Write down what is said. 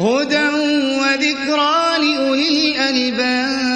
هُدًى وَذِكْرَىٰ لِأُولِي الْأَلْبَابِ.